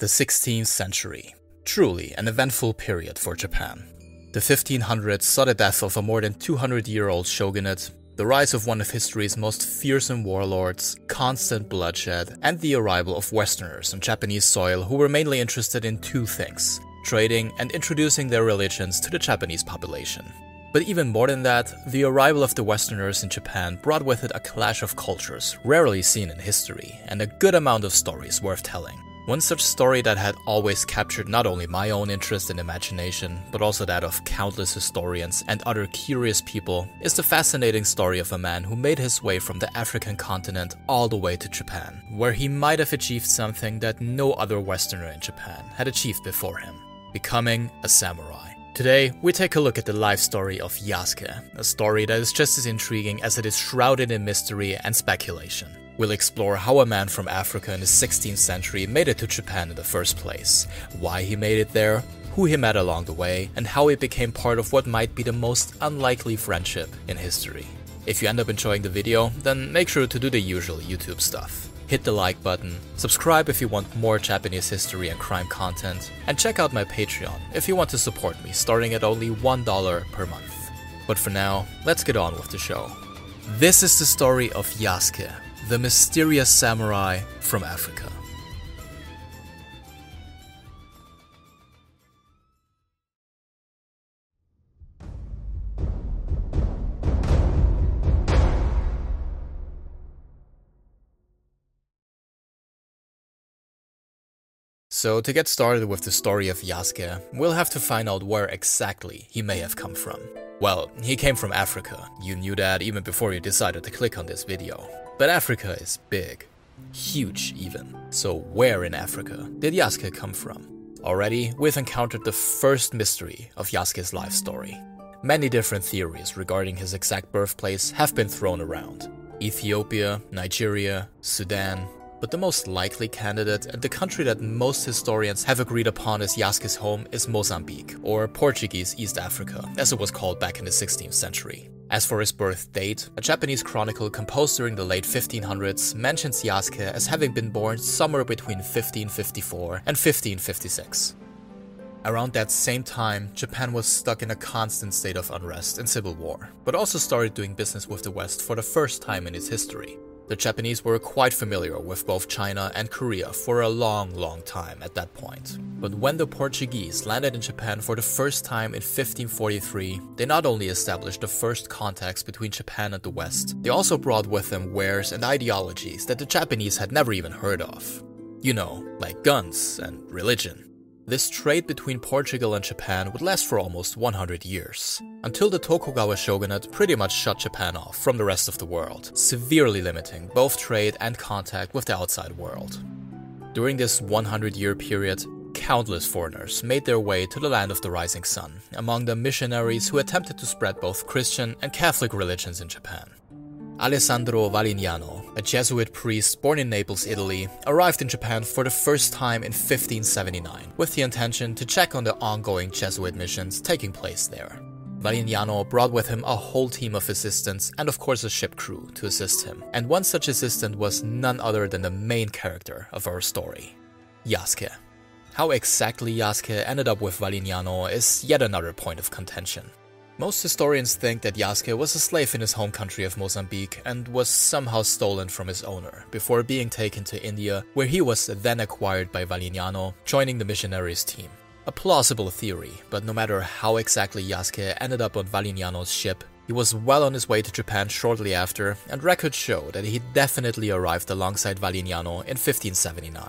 The 16th century. Truly an eventful period for Japan. The 1500s saw the death of a more than 200 year old shogunate, the rise of one of history's most fearsome warlords, constant bloodshed, and the arrival of Westerners on Japanese soil who were mainly interested in two things trading and introducing their religions to the Japanese population. But even more than that, the arrival of the Westerners in Japan brought with it a clash of cultures rarely seen in history, and a good amount of stories worth telling. One such story that had always captured not only my own interest and imagination, but also that of countless historians and other curious people, is the fascinating story of a man who made his way from the African continent all the way to Japan, where he might have achieved something that no other Westerner in Japan had achieved before him becoming a samurai. Today, we take a look at the life story of Yasuke, a story that is just as intriguing as it is shrouded in mystery and speculation. We'll explore how a man from Africa in the 16th century made it to Japan in the first place, why he made it there, who he met along the way, and how he became part of what might be the most unlikely friendship in history. If you end up enjoying the video, then make sure to do the usual YouTube stuff. Hit the like button, subscribe if you want more Japanese history and crime content, and check out my Patreon if you want to support me, starting at only $1 per month. But for now, let's get on with the show. This is the story of Yasuke, the mysterious samurai from Africa. So, to get started with the story of Yasuke, we'll have to find out where exactly he may have come from. Well, he came from Africa. You knew that even before you decided to click on this video. But Africa is big. Huge, even. So, where in Africa did Yasuke come from? Already, we've encountered the first mystery of Yasuke's life story. Many different theories regarding his exact birthplace have been thrown around Ethiopia, Nigeria, Sudan, but the most likely candidate and the country that most historians have agreed upon as Yasuke's home is Mozambique, or Portuguese East Africa, as it was called back in the 16th century. As for his birth date, a Japanese chronicle composed during the late 1500s mentions Yasuke as having been born somewhere between 1554 and 1556. Around that same time, Japan was stuck in a constant state of unrest and civil war, but also started doing business with the West for the first time in its history. The Japanese were quite familiar with both China and Korea for a long, long time at that point. But when the Portuguese landed in Japan for the first time in 1543, they not only established the first contacts between Japan and the West, they also brought with them wares and ideologies that the Japanese had never even heard of. You know, like guns and religion. This trade between Portugal and Japan would last for almost 100 years, until the Tokugawa shogunate pretty much shut Japan off from the rest of the world, severely limiting both trade and contact with the outside world. During this 100 year period, countless foreigners made their way to the land of the rising sun, among them missionaries who attempted to spread both Christian and Catholic religions in Japan. Alessandro Valignano, a Jesuit priest born in Naples, Italy, arrived in Japan for the first time in 1579 with the intention to check on the ongoing Jesuit missions taking place there. Valignano brought with him a whole team of assistants and, of course, a ship crew to assist him, and one such assistant was none other than the main character of our story Yasuke. How exactly Yasuke ended up with Valignano is yet another point of contention. Most historians think that Yasuke was a slave in his home country of Mozambique and was somehow stolen from his owner before being taken to India, where he was then acquired by Valignano, joining the missionaries' team. A plausible theory, but no matter how exactly Yasuke ended up on Valignano's ship, he was well on his way to Japan shortly after, and records show that he definitely arrived alongside Valignano in 1579.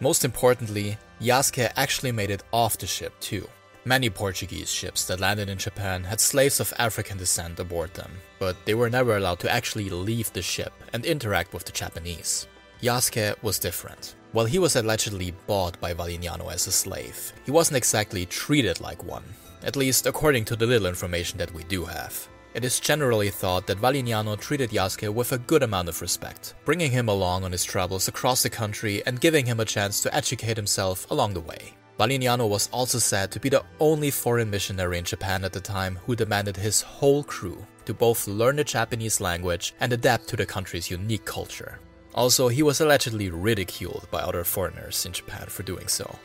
Most importantly, Yasuke actually made it off the ship too, Many Portuguese ships that landed in Japan had slaves of African descent aboard them, but they were never allowed to actually leave the ship and interact with the Japanese. Yasuke was different. While he was allegedly bought by Valignano as a slave, he wasn't exactly treated like one, at least according to the little information that we do have. It is generally thought that Valignano treated Yasuke with a good amount of respect, bringing him along on his travels across the country and giving him a chance to educate himself along the way. Valignano was also said to be the only foreign missionary in Japan at the time who demanded his whole crew to both learn the Japanese language and adapt to the country's unique culture. Also, he was allegedly ridiculed by other foreigners in Japan for doing so.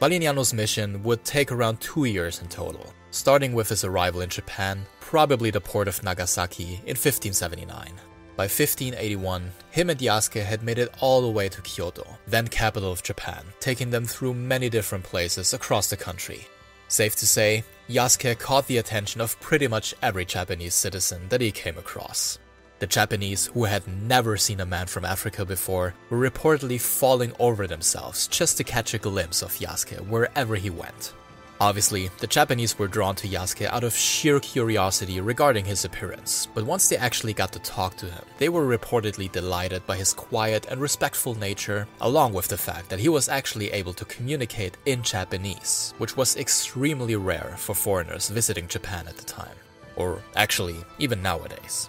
Valignano's mission would take around two years in total, starting with his arrival in Japan, probably the port of Nagasaki, in 1579. By 1581, him and Yasuke had made it all the way to Kyoto, then capital of Japan, taking them through many different places across the country. Safe to say, Yasuke caught the attention of pretty much every Japanese citizen that he came across. The Japanese, who had never seen a man from Africa before, were reportedly falling over themselves just to catch a glimpse of Yasuke wherever he went. Obviously, the Japanese were drawn to Yasuke out of sheer curiosity regarding his appearance, but once they actually got to talk to him, they were reportedly delighted by his quiet and respectful nature, along with the fact that he was actually able to communicate in Japanese, which was extremely rare for foreigners visiting Japan at the time. Or actually, even nowadays.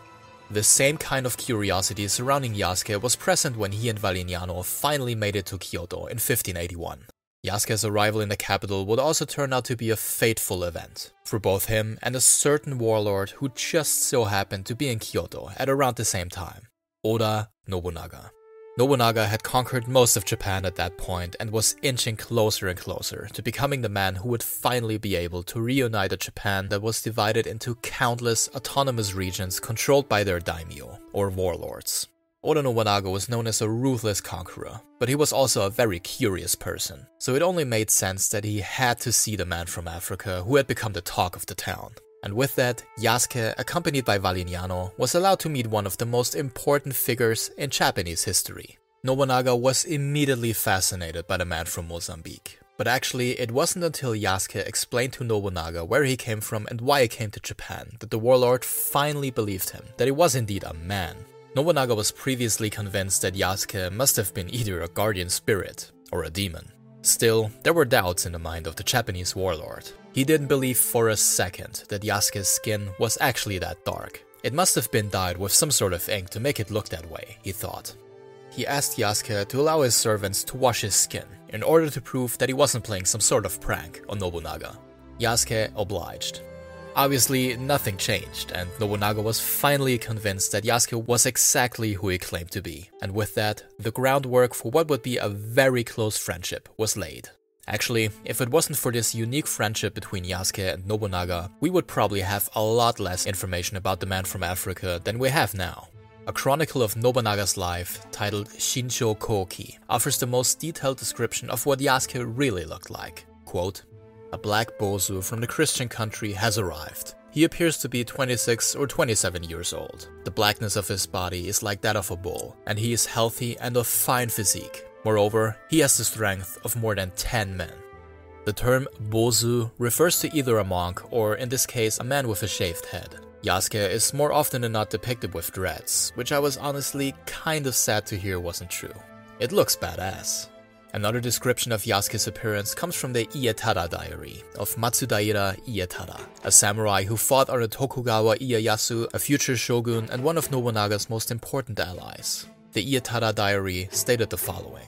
The same kind of curiosity surrounding Yasuke was present when he and Valignano finally made it to Kyoto in 1581. Yasuke's arrival in the capital would also turn out to be a fateful event for both him and a certain warlord who just so happened to be in Kyoto at around the same time Oda Nobunaga. Nobunaga had conquered most of Japan at that point and was inching closer and closer to becoming the man who would finally be able to reunite a Japan that was divided into countless autonomous regions controlled by their daimyo, or warlords. Oda Nobunaga was known as a ruthless conqueror, but he was also a very curious person, so it only made sense that he had to see the man from Africa who had become the talk of the town. And with that, Yasuke, accompanied by Valignano, was allowed to meet one of the most important figures in Japanese history. Nobunaga was immediately fascinated by the man from Mozambique. But actually, it wasn't until Yasuke explained to Nobunaga where he came from and why he came to Japan that the warlord finally believed him that he was indeed a man Nobunaga was previously convinced that Yasuke must have been either a guardian spirit or a demon. Still, there were doubts in the mind of the Japanese warlord. He didn't believe for a second that Yasuke's skin was actually that dark. It must have been dyed with some sort of ink to make it look that way, he thought. He asked Yasuke to allow his servants to wash his skin in order to prove that he wasn't playing some sort of prank on Nobunaga. Yasuke obliged, Obviously, nothing changed, and Nobunaga was finally convinced that Yasuke was exactly who he claimed to be, and with that, the groundwork for what would be a very close friendship was laid. Actually, if it wasn't for this unique friendship between Yasuke and Nobunaga, we would probably have a lot less information about the man from Africa than we have now. A chronicle of Nobunaga's life, titled Shincho Koki, offers the most detailed description of what Yasuke really looked like. Quote, a black bozu from the Christian country has arrived. He appears to be 26 or 27 years old. The blackness of his body is like that of a bull, and he is healthy and of fine physique. Moreover, he has the strength of more than 10 men. The term bozu refers to either a monk or, in this case, a man with a shaved head. Yasuke is more often than not depicted with dreads, which I was honestly kind of sad to hear wasn't true. It looks badass. Another description of Yasuke's appearance comes from the Ietada diary of Matsudaira Ietada, a samurai who fought under Tokugawa Ieyasu, a future shogun and one of Nobunaga's most important allies. The Ietada diary stated the following.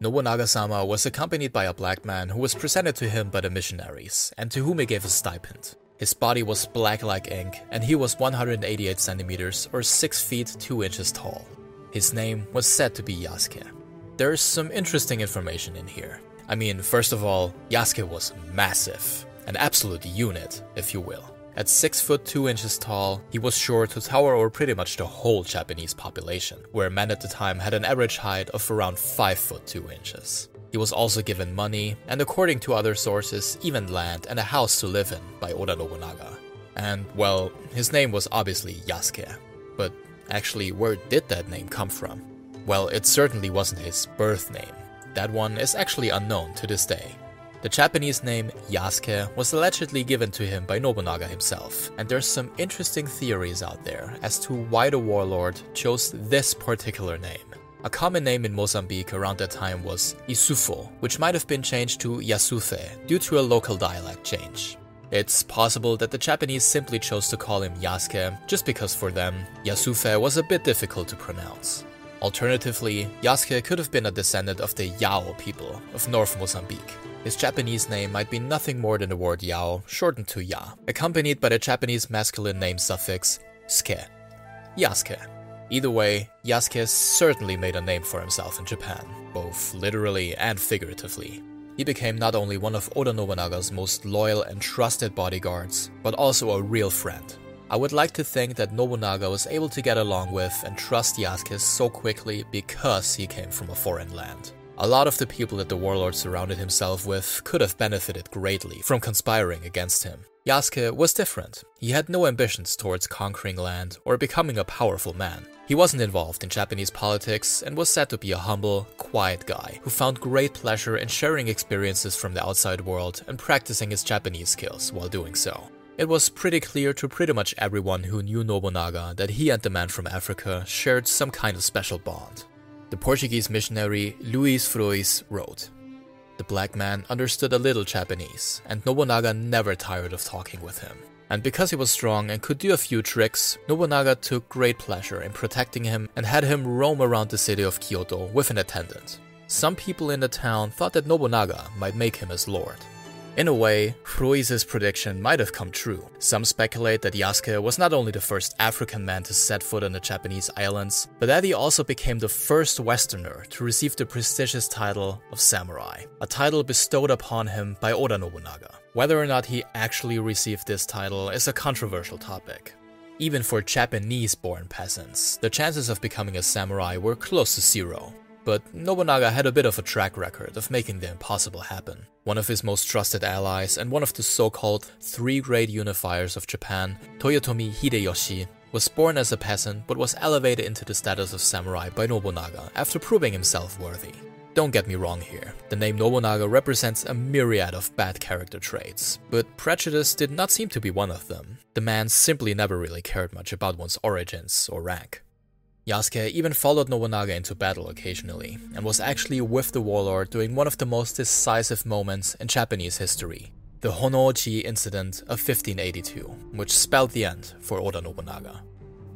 Nobunaga-sama was accompanied by a black man who was presented to him by the missionaries, and to whom he gave a stipend. His body was black like ink, and he was 188 centimeters or 6 feet 2 inches tall. His name was said to be Yasuke. There's some interesting information in here. I mean, first of all, Yasuke was massive, an absolute unit, if you will. At 6 foot 2 inches tall, he was sure to tower over pretty much the whole Japanese population, where men at the time had an average height of around 5 foot 2 inches. He was also given money, and according to other sources, even land and a house to live in by Oda Nobunaga. And, well, his name was obviously Yasuke. But actually, where did that name come from? Well, it certainly wasn't his birth name. That one is actually unknown to this day. The Japanese name Yasuke was allegedly given to him by Nobunaga himself, and there's some interesting theories out there as to why the warlord chose this particular name. A common name in Mozambique around that time was Isufo, which might have been changed to Yasufe due to a local dialect change. It's possible that the Japanese simply chose to call him Yasuke just because for them, Yasufe was a bit difficult to pronounce. Alternatively, Yasuke could have been a descendant of the Yao people of North Mozambique. His Japanese name might be nothing more than the word Yao, shortened to Ya, accompanied by the Japanese masculine name suffix ske. Yasuke. Either way, Yasuke certainly made a name for himself in Japan, both literally and figuratively. He became not only one of Oda Nobunaga's most loyal and trusted bodyguards, but also a real friend. I would like to think that Nobunaga was able to get along with and trust Yasuke so quickly because he came from a foreign land. A lot of the people that the warlord surrounded himself with could have benefited greatly from conspiring against him. Yasuke was different. He had no ambitions towards conquering land or becoming a powerful man. He wasn't involved in Japanese politics and was said to be a humble, quiet guy who found great pleasure in sharing experiences from the outside world and practicing his Japanese skills while doing so. It was pretty clear to pretty much everyone who knew Nobunaga that he and the man from Africa shared some kind of special bond. The Portuguese missionary Luis Frois wrote, The black man understood a little Japanese, and Nobunaga never tired of talking with him. And because he was strong and could do a few tricks, Nobunaga took great pleasure in protecting him and had him roam around the city of Kyoto with an attendant. Some people in the town thought that Nobunaga might make him his lord. In a way, Frois's prediction might have come true. Some speculate that Yasuke was not only the first African man to set foot on the Japanese islands, but that he also became the first Westerner to receive the prestigious title of samurai, a title bestowed upon him by Oda Nobunaga. Whether or not he actually received this title is a controversial topic. Even for Japanese born peasants, the chances of becoming a samurai were close to zero, but Nobunaga had a bit of a track record of making the impossible happen. One of his most trusted allies and one of the so called three great unifiers of Japan, Toyotomi Hideyoshi, was born as a peasant but was elevated into the status of samurai by Nobunaga after proving himself worthy. Don't get me wrong here, the name Nobunaga represents a myriad of bad character traits, but prejudice did not seem to be one of them. The man simply never really cared much about one's origins or rank. Yasuke even followed Nobunaga into battle occasionally, and was actually with the warlord during one of the most decisive moments in Japanese history, the Honnoji incident of 1582, which spelled the end for Oda Nobunaga.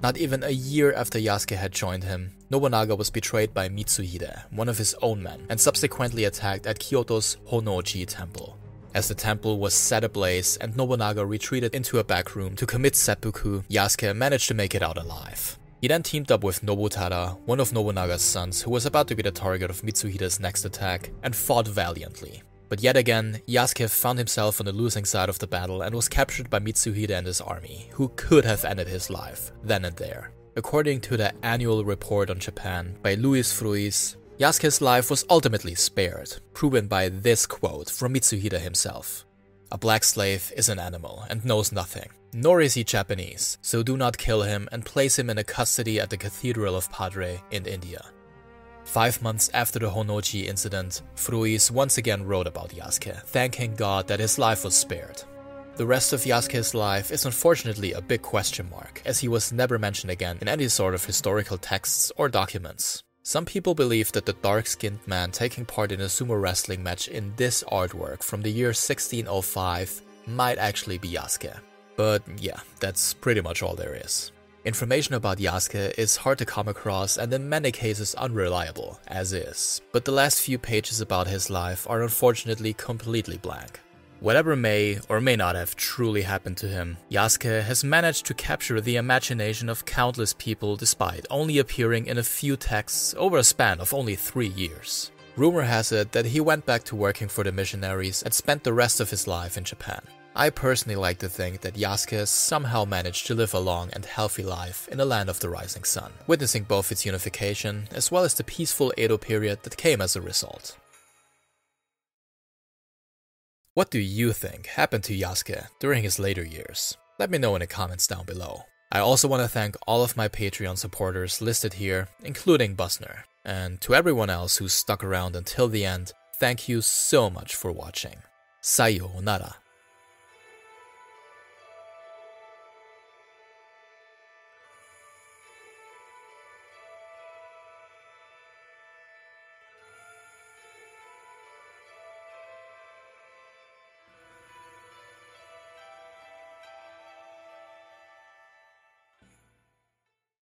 Not even a year after Yasuke had joined him, Nobunaga was betrayed by Mitsuhide, one of his own men, and subsequently attacked at Kyoto's Honnoji temple. As the temple was set ablaze and Nobunaga retreated into a back room to commit seppuku, Yasuke managed to make it out alive. He then teamed up with Nobutada, one of Nobunaga's sons, who was about to be the target of Mitsuhide's next attack, and fought valiantly. But yet again, Yasuke found himself on the losing side of the battle and was captured by Mitsuhide and his army, who could have ended his life, then and there. According to the annual report on Japan by Luis Frois, Yasuke's life was ultimately spared, proven by this quote from Mitsuhide himself. A black slave is an animal and knows nothing. Nor is he Japanese, so do not kill him and place him in a custody at the Cathedral of Padre in India. Five months after the Honnoji incident, Frois once again wrote about Yasuke, thanking God that his life was spared. The rest of Yasuke's life is unfortunately a big question mark, as he was never mentioned again in any sort of historical texts or documents. Some people believe that the dark skinned man taking part in a sumo wrestling match in this artwork from the year 1605 might actually be Yasuke. But yeah, that's pretty much all there is. Information about Yasuke is hard to come across and in many cases unreliable, as is, but the last few pages about his life are unfortunately completely blank. Whatever may or may not have truly happened to him, Yasuke has managed to capture the imagination of countless people despite only appearing in a few texts over a span of only three years. Rumor has it that he went back to working for the missionaries and spent the rest of his life in Japan. I personally like to think that Yasuke somehow managed to live a long and healthy life in the land of the rising sun, witnessing both its unification as well as the peaceful Edo period that came as a result. What do you think happened to Yasuke during his later years? Let me know in the comments down below. I also want to thank all of my Patreon supporters listed here, including Busner. And to everyone else who stuck around until the end, thank you so much for watching. Sayonara.